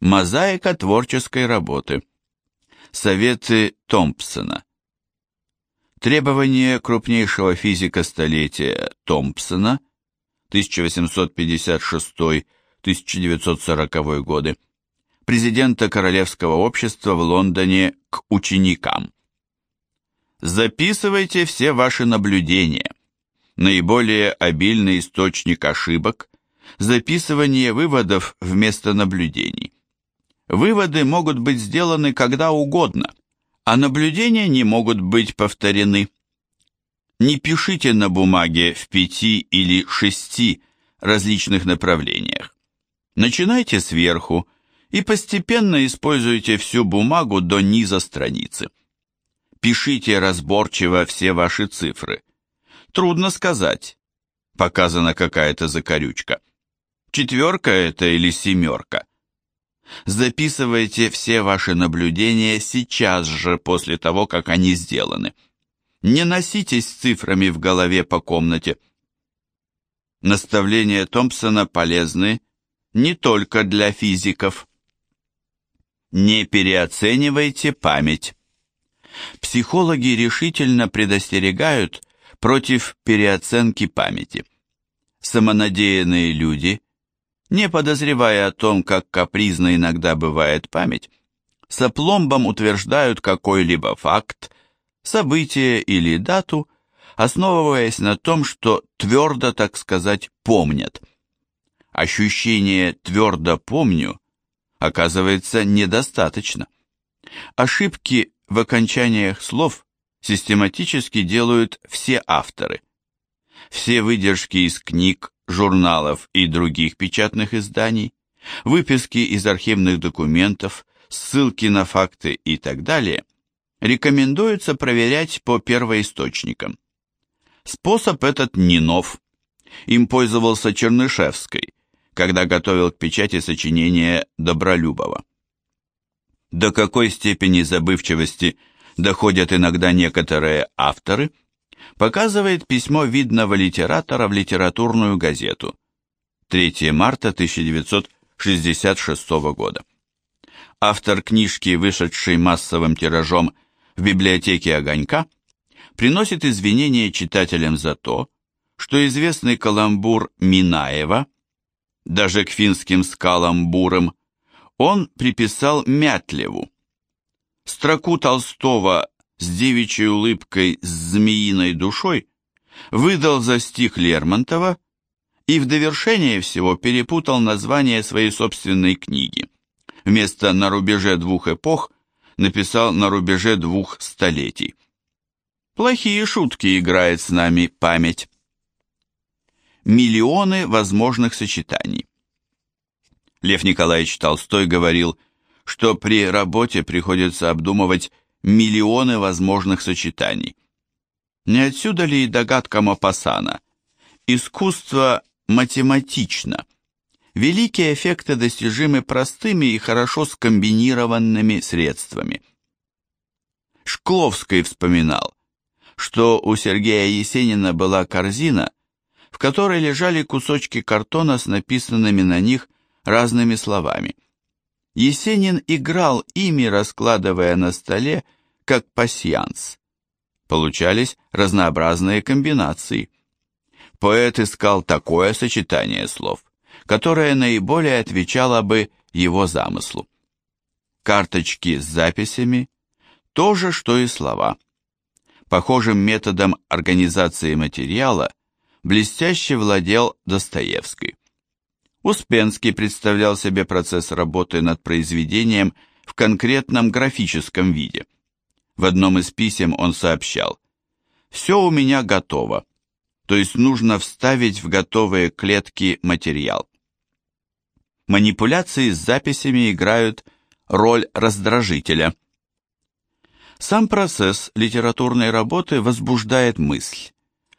Мозаика творческой работы. Советы Томпсона. Требования крупнейшего физика столетия Томпсона 1856-1940 годы, президента Королевского общества в Лондоне к ученикам. Записывайте все ваши наблюдения. Наиболее обильный источник ошибок – записывание выводов вместо наблюдений. Выводы могут быть сделаны когда угодно, а наблюдения не могут быть повторены. Не пишите на бумаге в пяти или шести различных направлениях. Начинайте сверху и постепенно используйте всю бумагу до низа страницы. Пишите разборчиво все ваши цифры. Трудно сказать. Показана какая-то закорючка. Четверка это или семерка. Записывайте все ваши наблюдения сейчас же после того, как они сделаны. Не носитесь цифрами в голове по комнате. Наставления Томпсона полезны не только для физиков. Не переоценивайте память. Психологи решительно предостерегают против переоценки памяти. Самонадеянные люди – не подозревая о том, как капризно иногда бывает память, с опломбом утверждают какой-либо факт, событие или дату, основываясь на том, что твердо, так сказать, помнят. Ощущение «твердо помню» оказывается недостаточно. Ошибки в окончаниях слов систематически делают все авторы. Все выдержки из книг, журналов и других печатных изданий, выписки из архивных документов, ссылки на факты и так далее, рекомендуется проверять по первоисточникам. Способ этот не нов. Им пользовался Чернышевский, когда готовил к печати сочинение Добролюбова. До какой степени забывчивости доходят иногда некоторые авторы – показывает письмо видного литератора в литературную газету. 3 марта 1966 года. Автор книжки, вышедшей массовым тиражом в библиотеке «Огонька», приносит извинения читателям за то, что известный каламбур Минаева, даже к финским скалам бурам, он приписал Мятлеву. Строку Толстого с девичьей улыбкой с змеиной душой, выдал за стих Лермонтова и в довершение всего перепутал название своей собственной книги. Вместо «На рубеже двух эпох» написал «На рубеже двух столетий». Плохие шутки играет с нами память. Миллионы возможных сочетаний. Лев Николаевич Толстой говорил, что при работе приходится обдумывать миллионы возможных сочетаний. Не отсюда ли и догадка Мапасана? Искусство математично. Великие эффекты достижимы простыми и хорошо скомбинированными средствами. Шкловский вспоминал, что у Сергея Есенина была корзина, в которой лежали кусочки картона с написанными на них разными словами – Есенин играл ими, раскладывая на столе, как пасьянс. Получались разнообразные комбинации. Поэт искал такое сочетание слов, которое наиболее отвечало бы его замыслу. Карточки с записями – то же, что и слова. Похожим методом организации материала блестяще владел Достоевский. Успенский представлял себе процесс работы над произведением в конкретном графическом виде. В одном из писем он сообщал «Все у меня готово, то есть нужно вставить в готовые клетки материал». Манипуляции с записями играют роль раздражителя. Сам процесс литературной работы возбуждает мысль.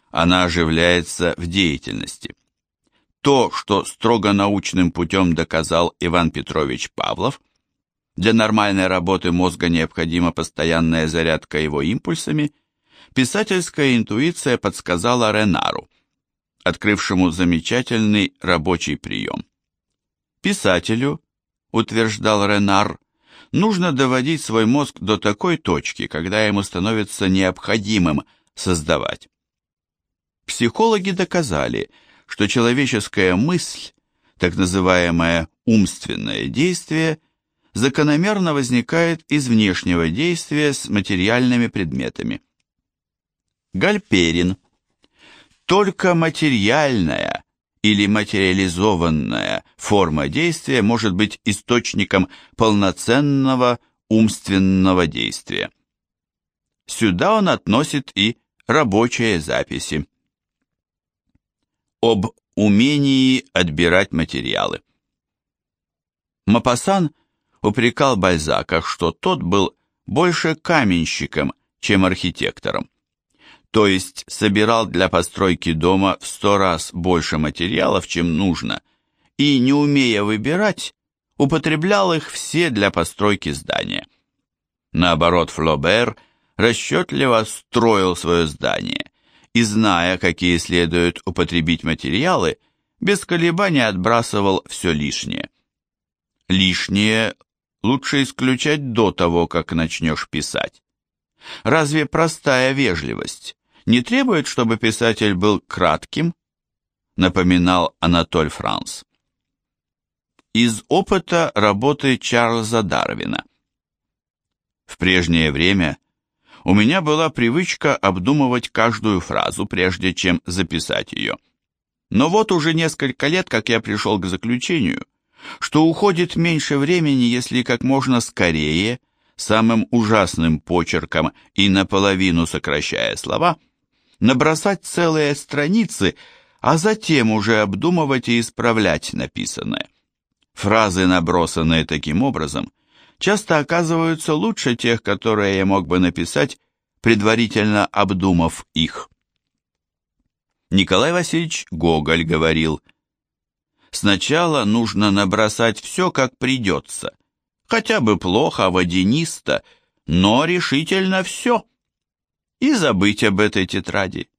Она оживляется в деятельности то, что строго научным путем доказал Иван Петрович Павлов, для нормальной работы мозга необходима постоянная зарядка его импульсами, писательская интуиция подсказала Ренару, открывшему замечательный рабочий прием. Писателю, утверждал Ренар, нужно доводить свой мозг до такой точки, когда ему становится необходимым создавать. Психологи доказали, что человеческая мысль, так называемое умственное действие, закономерно возникает из внешнего действия с материальными предметами. Гальперин. Только материальная или материализованная форма действия может быть источником полноценного умственного действия. Сюда он относит и рабочие записи. Об умении отбирать материалы. Мапасан упрекал Бальзака, что тот был больше каменщиком, чем архитектором то есть собирал для постройки дома в сто раз больше материалов, чем нужно, и, не умея выбирать, употреблял их все для постройки здания. Наоборот, Флобер расчетливо строил свое здание и, зная, какие следует употребить материалы, без колебаний отбрасывал все лишнее. Лишнее лучше исключать до того, как начнешь писать. Разве простая вежливость не требует, чтобы писатель был кратким, напоминал Анатоль Франс. Из опыта работы Чарльза Дарвина. В прежнее время у меня была привычка обдумывать каждую фразу, прежде чем записать ее. Но вот уже несколько лет, как я пришел к заключению, что уходит меньше времени, если как можно скорее, самым ужасным почерком и наполовину сокращая слова – набросать целые страницы, а затем уже обдумывать и исправлять написанное. Фразы, набросанные таким образом, часто оказываются лучше тех, которые я мог бы написать, предварительно обдумав их. Николай Васильевич Гоголь говорил, «Сначала нужно набросать все, как придется, хотя бы плохо, водянисто, но решительно все» и забыть об этой тетради.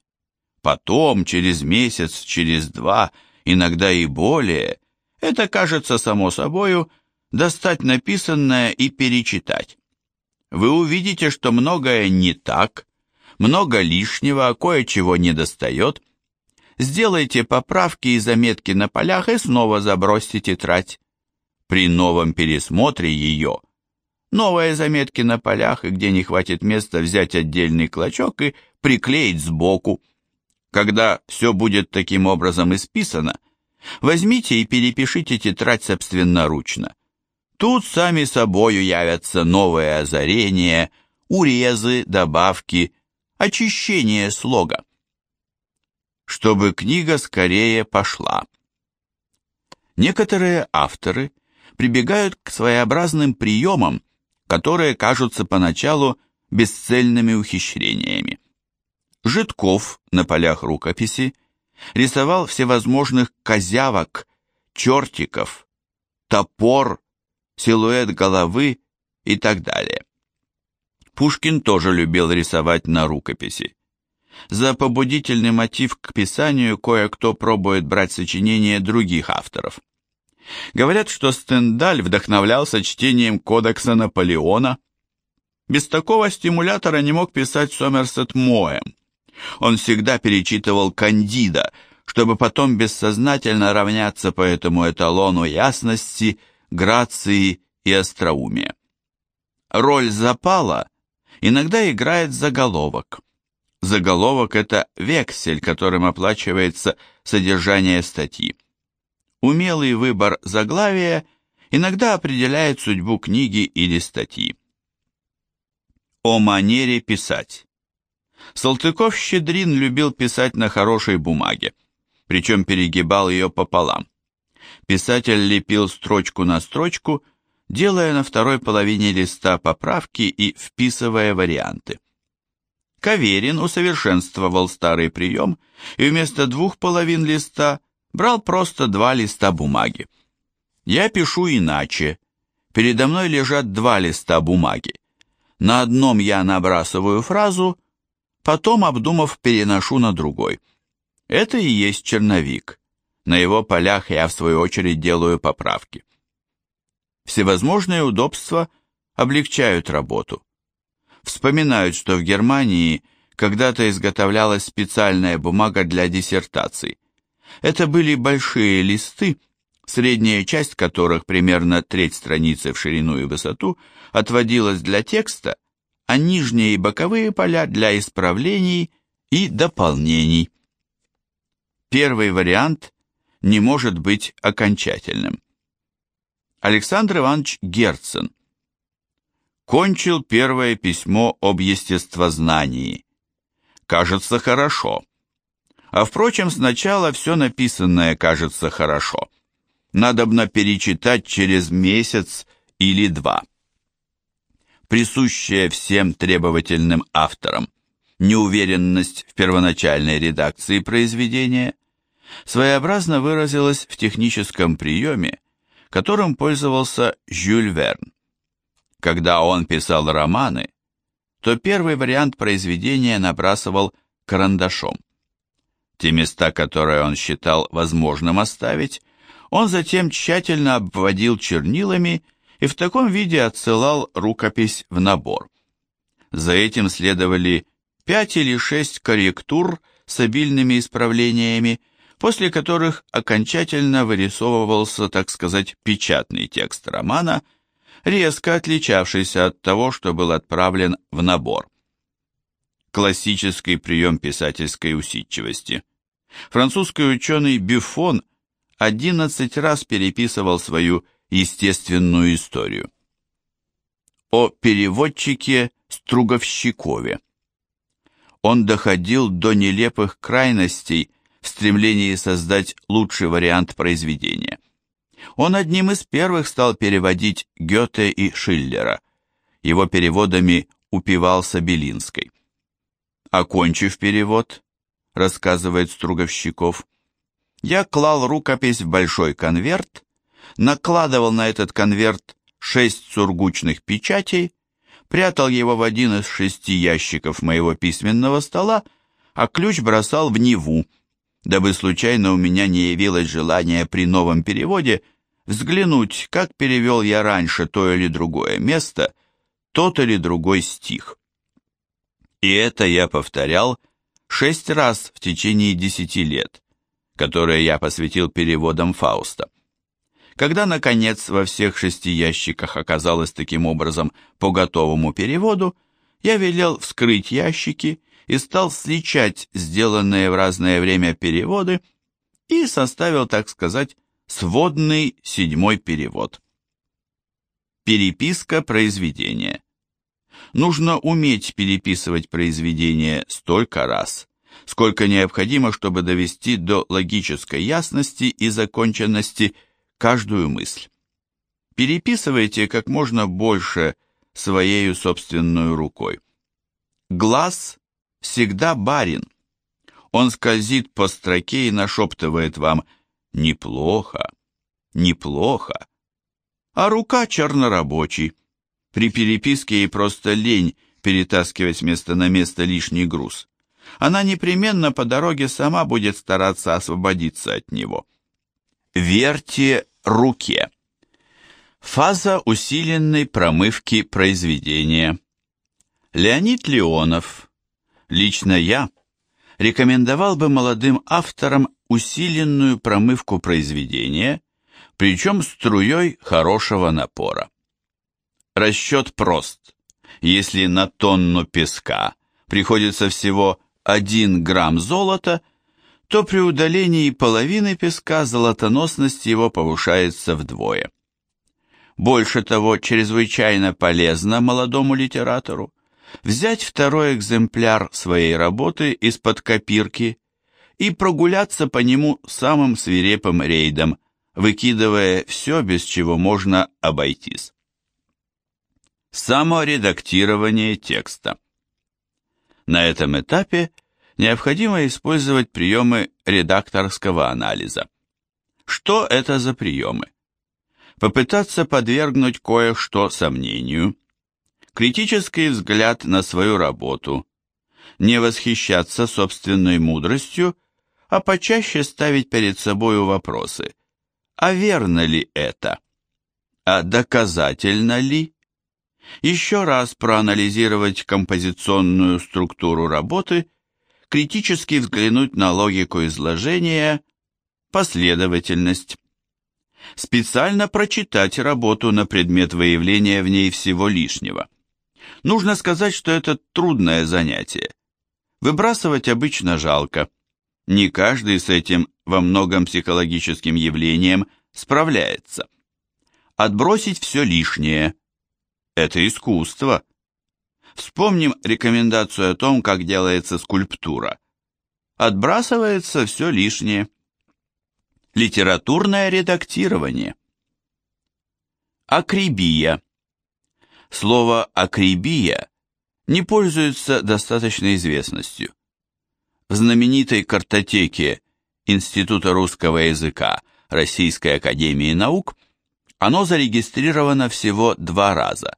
Потом, через месяц, через два, иногда и более, это кажется само собою, достать написанное и перечитать. Вы увидите, что многое не так, много лишнего, а кое-чего не достает. Сделайте поправки и заметки на полях и снова забросьте тетрадь. При новом пересмотре ее – новые заметки на полях, и где не хватит места взять отдельный клочок и приклеить сбоку. Когда все будет таким образом исписано, возьмите и перепишите тетрадь собственноручно. Тут сами собою явятся новые озарения, урезы, добавки, очищение слога. Чтобы книга скорее пошла. Некоторые авторы прибегают к своеобразным приемам, которые кажутся поначалу бесцельными ухищрениями. Житков на полях рукописи рисовал всевозможных козявок, чертиков, топор, силуэт головы и так далее. Пушкин тоже любил рисовать на рукописи. За побудительный мотив к писанию кое-кто пробует брать сочинения других авторов. Говорят, что Стендаль вдохновлялся чтением кодекса Наполеона. Без такого стимулятора не мог писать Сомерсет Моэм. Он всегда перечитывал Кандида, чтобы потом бессознательно равняться по этому эталону ясности, грации и остроумия. Роль запала иногда играет заголовок. Заголовок – это вексель, которым оплачивается содержание статьи. Умелый выбор заглавия иногда определяет судьбу книги или статьи. О манере писать. Салтыков-Щедрин любил писать на хорошей бумаге, причем перегибал ее пополам. Писатель лепил строчку на строчку, делая на второй половине листа поправки и вписывая варианты. Каверин усовершенствовал старый прием и вместо двух половин листа брал просто два листа бумаги. Я пишу иначе. Передо мной лежат два листа бумаги. На одном я набрасываю фразу, потом, обдумав, переношу на другой. Это и есть черновик. На его полях я, в свою очередь, делаю поправки. Всевозможные удобства облегчают работу. Вспоминают, что в Германии когда-то изготовлялась специальная бумага для диссертаций. Это были большие листы, средняя часть которых, примерно треть страницы в ширину и высоту, отводилась для текста, а нижние и боковые поля для исправлений и дополнений. Первый вариант не может быть окончательным. Александр Иванович Герцен кончил первое письмо об естествознании. Кажется хорошо. А впрочем, сначала все написанное кажется хорошо. Надобно перечитать через месяц или два. Присущая всем требовательным авторам неуверенность в первоначальной редакции произведения своеобразно выразилась в техническом приеме, которым пользовался Жюль Верн. Когда он писал романы, то первый вариант произведения набрасывал карандашом. Те места, которые он считал возможным оставить, он затем тщательно обводил чернилами и в таком виде отсылал рукопись в набор. За этим следовали пять или шесть корректур с обильными исправлениями, после которых окончательно вырисовывался, так сказать, печатный текст романа, резко отличавшийся от того, что был отправлен в набор. Классический прием писательской усидчивости. Французский ученый Бюфон 11 раз переписывал свою естественную историю. О переводчике Струговщикове. Он доходил до нелепых крайностей в стремлении создать лучший вариант произведения. Он одним из первых стал переводить Гёте и Шиллера. Его переводами упивался Белинской. Окончив перевод, рассказывает Струговщиков, я клал рукопись в большой конверт, накладывал на этот конверт шесть сургучных печатей, прятал его в один из шести ящиков моего письменного стола, а ключ бросал в Неву, дабы случайно у меня не явилось желание при новом переводе взглянуть, как перевел я раньше то или другое место, тот или другой стих. И это я повторял шесть раз в течение десяти лет, которые я посвятил переводам Фауста. Когда, наконец, во всех шести ящиках оказалось таким образом по готовому переводу, я велел вскрыть ящики и стал сличать сделанные в разное время переводы и составил, так сказать, сводный седьмой перевод. Переписка произведения. Нужно уметь переписывать произведение столько раз, сколько необходимо, чтобы довести до логической ясности и законченности каждую мысль. Переписывайте как можно больше своей собственной рукой. Глаз всегда барин. Он скользит по строке и нашептывает вам «неплохо, неплохо». А рука чернорабочий. При переписке ей просто лень перетаскивать с места на место лишний груз. Она непременно по дороге сама будет стараться освободиться от него. Верьте руке. Фаза усиленной промывки произведения. Леонид Леонов Лично я рекомендовал бы молодым авторам усиленную промывку произведения, причем струей хорошего напора. Расчет прост. Если на тонну песка приходится всего 1 грамм золота, то при удалении половины песка золотоносность его повышается вдвое. Больше того, чрезвычайно полезно молодому литератору взять второй экземпляр своей работы из-под копирки и прогуляться по нему самым свирепым рейдом, выкидывая все, без чего можно обойтись. Саморедактирование текста. На этом этапе необходимо использовать приемы редакторского анализа. Что это за приемы? Попытаться подвергнуть кое-что сомнению – критический взгляд на свою работу, не восхищаться собственной мудростью, а почаще ставить перед собою вопросы. А верно ли это? а доказательно ли? Еще раз проанализировать композиционную структуру работы, критически взглянуть на логику изложения, последовательность. Специально прочитать работу на предмет выявления в ней всего лишнего. Нужно сказать, что это трудное занятие. Выбрасывать обычно жалко. Не каждый с этим во многом психологическим явлением справляется. Отбросить все лишнее – это искусство. Вспомним рекомендацию о том, как делается скульптура. Отбрасывается все лишнее. Литературное редактирование. Акрибия. Слово «акрибия» не пользуется достаточной известностью. В знаменитой картотеке Института русского языка Российской академии наук оно зарегистрировано всего два раза.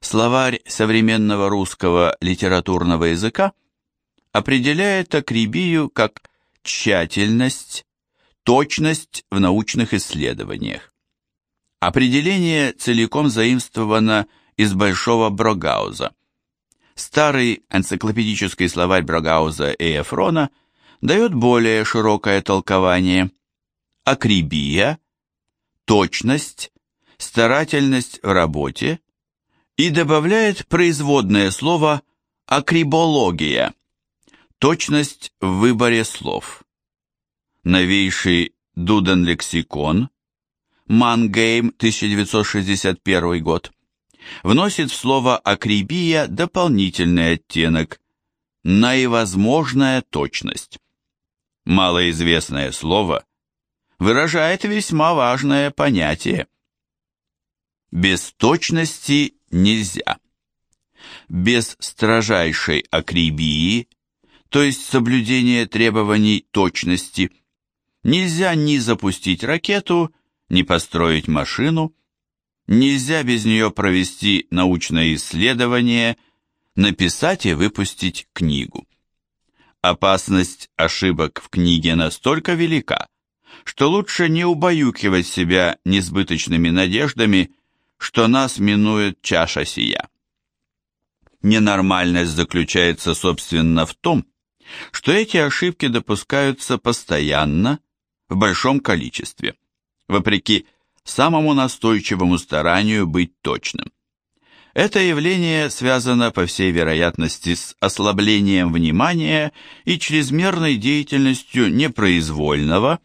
Словарь современного русского литературного языка определяет акрибию как тщательность, точность в научных исследованиях. Определение целиком заимствовано из Большого Брогауза. Старый энциклопедический словарь Брогауза и Эфрона дает более широкое толкование. Акрибия, точность, старательность в работе и добавляет производное слово акрибология, точность в выборе слов новейший Дуден-лексикон, Мангейм, 1961 год, вносит в слово «акрибия» дополнительный оттенок – наивозможная точность. Малоизвестное слово выражает весьма важное понятие. Без точности нельзя. Без строжайшей акрибии, то есть соблюдения требований точности – Нельзя ни запустить ракету, ни построить машину, нельзя без нее провести научное исследование, написать и выпустить книгу. Опасность ошибок в книге настолько велика, что лучше не убаюкивать себя несбыточными надеждами, что нас минует чаша сия. Ненормальность заключается, собственно, в том, что эти ошибки допускаются постоянно в большом количестве, вопреки самому настойчивому старанию быть точным. Это явление связано, по всей вероятности, с ослаблением внимания и чрезмерной деятельностью непроизвольного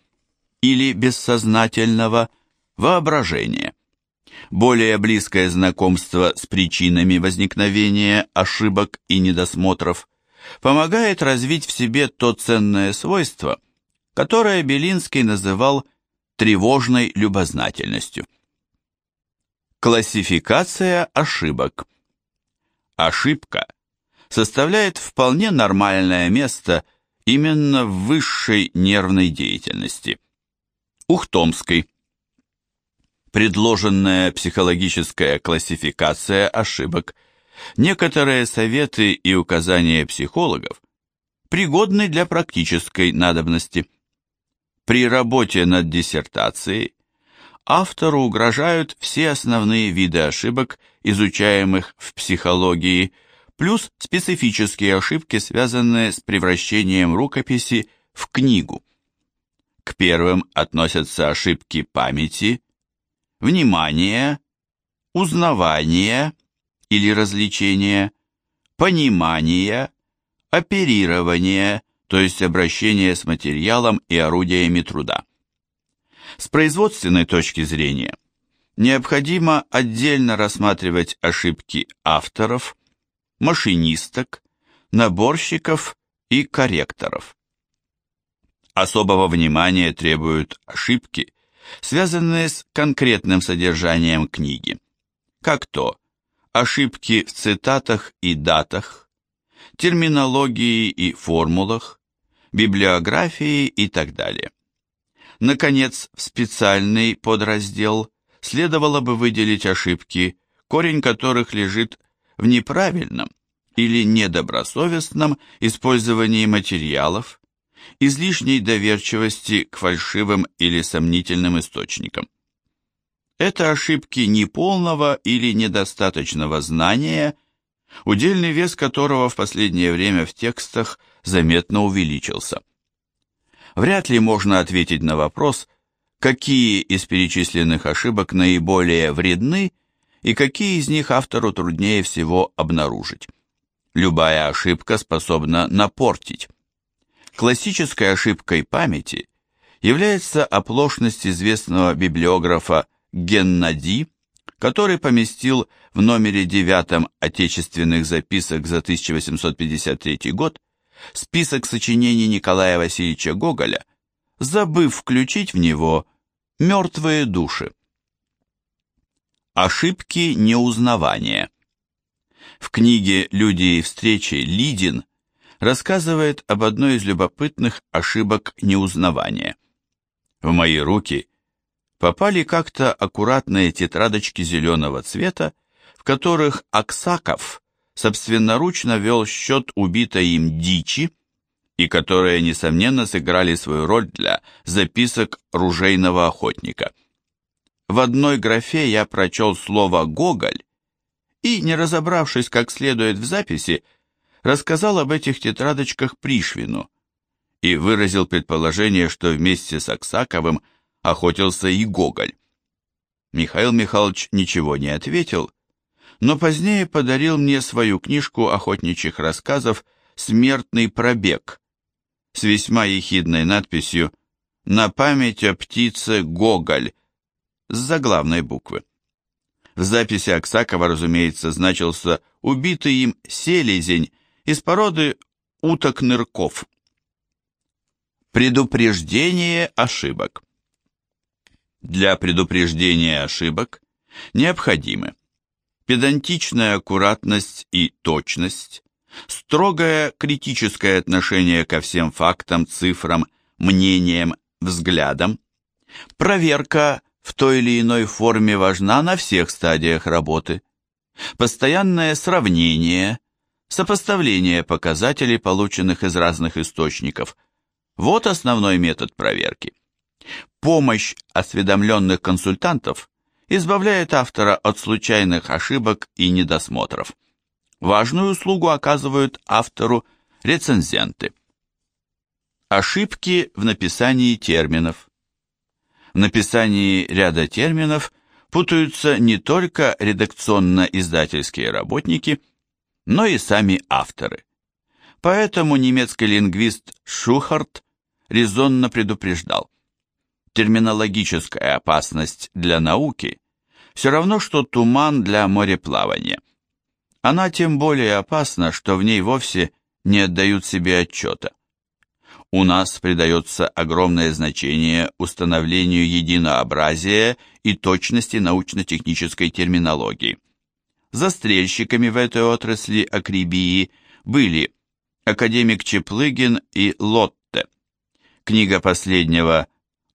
или бессознательного воображения. Более близкое знакомство с причинами возникновения ошибок и недосмотров помогает развить в себе то ценное свойство – которое Белинский называл тревожной любознательностью. Классификация ошибок. Ошибка составляет вполне нормальное место именно в высшей нервной деятельности. Ухтомской. Предложенная психологическая классификация ошибок, некоторые советы и указания психологов пригодны для практической надобности. При работе над диссертацией автору угрожают все основные виды ошибок, изучаемых в психологии, плюс специфические ошибки, связанные с превращением рукописи в книгу. К первым относятся ошибки памяти, внимания, узнавания или развлечения, понимания, оперирования, то есть обращение с материалом и орудиями труда. С производственной точки зрения, необходимо отдельно рассматривать ошибки авторов, машинисток, наборщиков и корректоров. Особого внимания требуют ошибки, связанные с конкретным содержанием книги, как то ошибки в цитатах и датах, терминологии и формулах, библиографии и так далее. Наконец, в специальный подраздел следовало бы выделить ошибки, корень которых лежит в неправильном или недобросовестном использовании материалов, излишней доверчивости к фальшивым или сомнительным источникам. Это ошибки неполного или недостаточного знания, удельный вес которого в последнее время в текстах заметно увеличился. Вряд ли можно ответить на вопрос, какие из перечисленных ошибок наиболее вредны и какие из них автору труднее всего обнаружить. Любая ошибка способна напортить. Классической ошибкой памяти является оплошность известного библиографа Геннади, который поместил в номере девятом отечественных записок за 1853 год список сочинений Николая Васильевича Гоголя, забыв включить в него «Мертвые души». Ошибки неузнавания. В книге «Люди и встречи» Лидин рассказывает об одной из любопытных ошибок неузнавания. В мои руки попали как-то аккуратные тетрадочки зеленого цвета, в которых Аксаков собственноручно вел счет убитой им дичи, и которые, несомненно, сыграли свою роль для записок ружейного охотника. В одной графе я прочел слово «Гоголь» и, не разобравшись как следует в записи, рассказал об этих тетрадочках Пришвину и выразил предположение, что вместе с Аксаковым охотился и Гоголь. Михаил Михайлович ничего не ответил, но позднее подарил мне свою книжку охотничьих рассказов «Смертный пробег» с весьма ехидной надписью «На память о птице Гоголь» с заглавной буквы. В записи Аксакова, разумеется, значился убитый им селезень из породы уток-нырков. Предупреждение ошибок. Для предупреждения ошибок необходимы педантичная аккуратность и точность, строгое критическое отношение ко всем фактам, цифрам, мнениям, взглядам, проверка в той или иной форме важна на всех стадиях работы, постоянное сравнение, сопоставление показателей, полученных из разных источников. Вот основной метод проверки. Помощь осведомленных консультантов избавляет автора от случайных ошибок и недосмотров. Важную услугу оказывают автору рецензенты. Ошибки в написании терминов. В написании ряда терминов путаются не только редакционно-издательские работники, но и сами авторы. Поэтому немецкий лингвист Шухарт резонно предупреждал – терминологическая опасность для науки все равно, что туман для мореплавания. Она тем более опасна, что в ней вовсе не отдают себе отчета. У нас придается огромное значение установлению единообразия и точности научно-технической терминологии. Застрельщиками в этой отрасли акрибии были академик Чеплыгин и Лотте. Книга последнего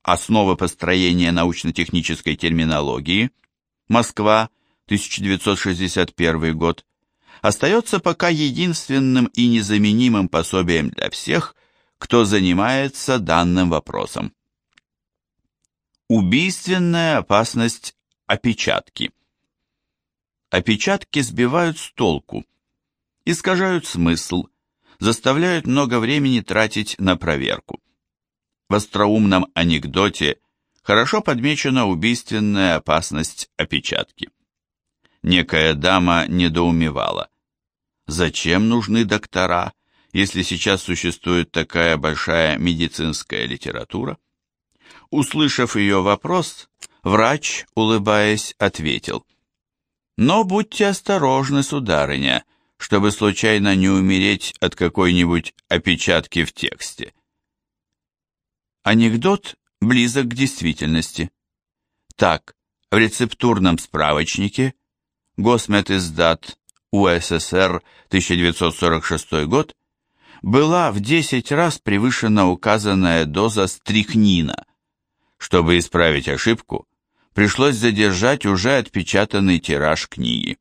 Основы построения научно-технической терминологии. Москва, 1961 год. Остается пока единственным и незаменимым пособием для всех, кто занимается данным вопросом. Убийственная опасность опечатки. Опечатки сбивают с толку, искажают смысл, заставляют много времени тратить на проверку. В остроумном анекдоте хорошо подмечена убийственная опасность опечатки. Некая дама недоумевала. Зачем нужны доктора, если сейчас существует такая большая медицинская литература? Услышав ее вопрос, врач, улыбаясь, ответил. Но будьте осторожны, сударыня, чтобы случайно не умереть от какой-нибудь опечатки в тексте. Анекдот близок к действительности. Так, в рецептурном справочнике Госмедиздат УССР 1946 год была в 10 раз превышена указанная доза стрихнина. Чтобы исправить ошибку, пришлось задержать уже отпечатанный тираж книги.